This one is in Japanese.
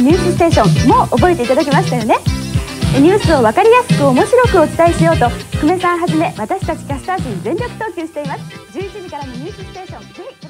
ニュースステーションも覚えていただけましたよね。ニュースを分かりやすく面白くお伝えしようと久米さんはじめ私たちキャスター陣全力投球しています。11時からのニュースステーションぜひ